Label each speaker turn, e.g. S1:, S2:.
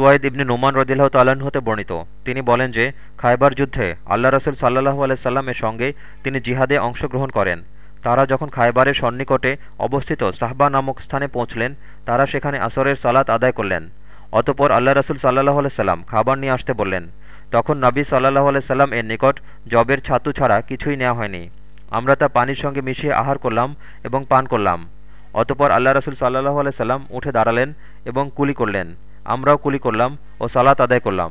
S1: সুয়াইদ ইবনে নোমান রদিল্লাহ তাল্লাহ্ন হতে বর্ণিত। তিনি বলেন যে, খায়বার যুদ্ধে আল্লাহ রসুল সাল্লাহু আলাইসাল্লামের সঙ্গে তিনি জিহাদে অংশগ্রহণ করেন। তারা যখন খায়বারের সন্নিকটে অবস্থিত সাহবা নামক স্থানে পৌঁছলেন, তারা সেখানে আসরের সালাত আদায় করলেন। অতপর আল্লাহ রসুল সাল্লাহ আলাইসাল্লাম খাবার নিয়ে আসতে বললেন। তখন নবী সাল্লাহ আলাইসাল্লাম এর নিকট জবের ছাতু ছাড়া কিছুই নেওয়া হয়নি। আমরা তা পানির সঙ্গে মিশিয়ে আহার করলাম এবং পান করলাম। অতপর আল্লাহ রসুল সাল্লাহ আলাইসাল্লাম উঠে দাঁড়ালেন এবং কুলি করলেন। আমরাও কুলি করলাম ও সালাত আদায় করলাম।